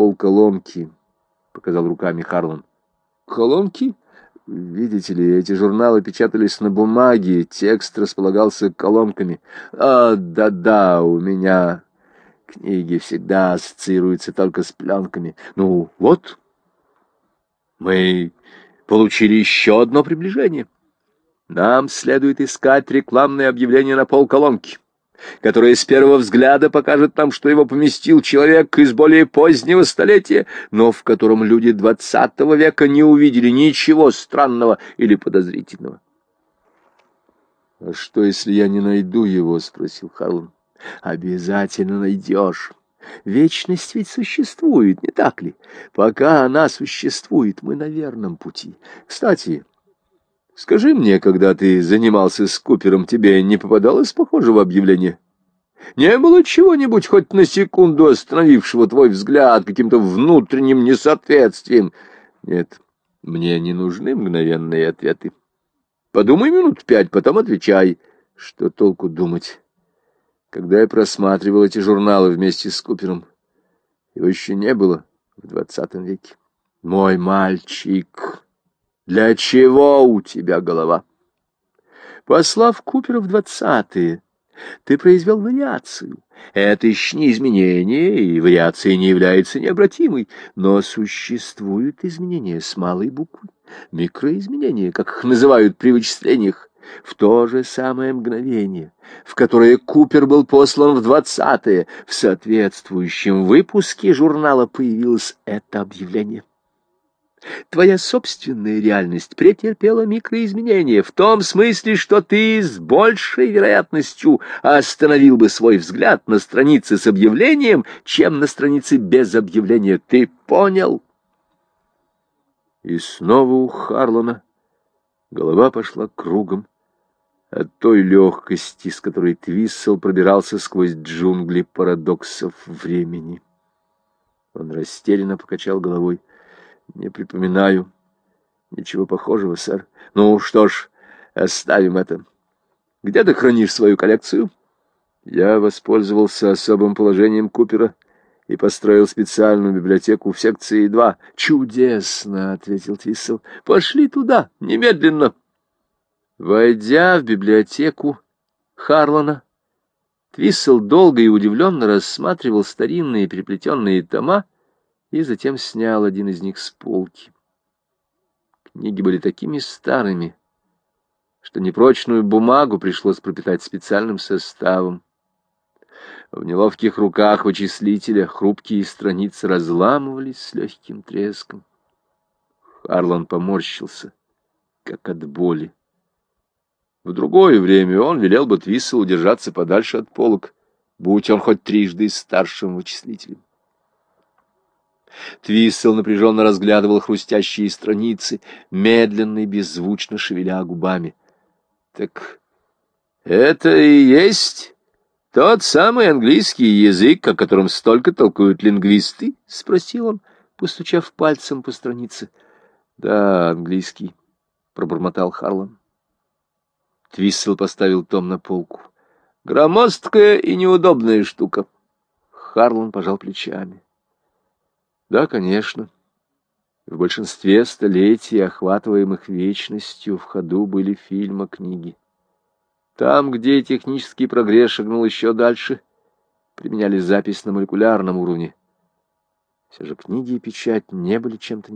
Пол колонки, — показал руками Харлан. Колонки? Видите ли, эти журналы печатались на бумаге, текст располагался колонками. А, да-да, у меня книги всегда ассоциируются только с пленками. Ну, вот, мы получили еще одно приближение. Нам следует искать рекламное объявление на полколонки которое с первого взгляда покажет нам, что его поместил человек из более позднего столетия, но в котором люди двадцатого века не увидели ничего странного или подозрительного. — А что, если я не найду его? — спросил Харлан. — Обязательно найдешь. Вечность ведь существует, не так ли? Пока она существует, мы на верном пути. Кстати, Скажи мне, когда ты занимался с Купером, тебе не попадалось похожего объявления? Не было чего-нибудь, хоть на секунду остановившего твой взгляд каким-то внутренним несоответствием? Нет, мне не нужны мгновенные ответы. Подумай минут пять, потом отвечай. Что толку думать? Когда я просматривал эти журналы вместе с Купером, его еще не было в двадцатом веке. Мой мальчик... Для чего у тебя голова? Послав Купера в двадцатые, ты произвел вариацию. Это еще не изменение, и вариация не является необратимой, но существуют изменения с малой буквы, микроизменения, как их называют при вычислениях. В то же самое мгновение, в которое Купер был послан в двадцатые, в соответствующем выпуске журнала появилось это объявление. Твоя собственная реальность претерпела микроизменения в том смысле, что ты с большей вероятностью остановил бы свой взгляд на странице с объявлением, чем на странице без объявления. Ты понял? И снова у Харлона голова пошла кругом от той легкости, с которой Твиссел пробирался сквозь джунгли парадоксов времени. Он растерянно покачал головой. Не припоминаю. Ничего похожего, сэр. Ну что ж, оставим это. Где ты хранишь свою коллекцию? Я воспользовался особым положением Купера и построил специальную библиотеку в секции 2. Чудесно, ответил Твиссел. Пошли туда, немедленно. Войдя в библиотеку Харлана, Твиссел долго и удивленно рассматривал старинные переплетенные тома, и затем снял один из них с полки. Книги были такими старыми, что непрочную бумагу пришлось пропитать специальным составом. В неловких руках вычислителя хрупкие страницы разламывались с легким треском. Харлан поморщился, как от боли. В другое время он велел бы Твисселу держаться подальше от полок, будь он хоть трижды старшим вычислителем. Твиссел напряженно разглядывал хрустящие страницы, медленно и беззвучно шевеля губами. — Так это и есть тот самый английский язык, о котором столько толкуют лингвисты? — спросил он, постучав пальцем по странице. — Да, английский, — пробормотал Харлан. Твиссел поставил том на полку. — Громоздкая и неудобная штука. Харлан пожал плечами. — да, конечно. В большинстве столетий, охватываемых вечностью, в ходу были фильмы, книги. Там, где технический прогресс шагнул еще дальше, применяли запись на молекулярном уровне. Все же книги и печать не были чем-то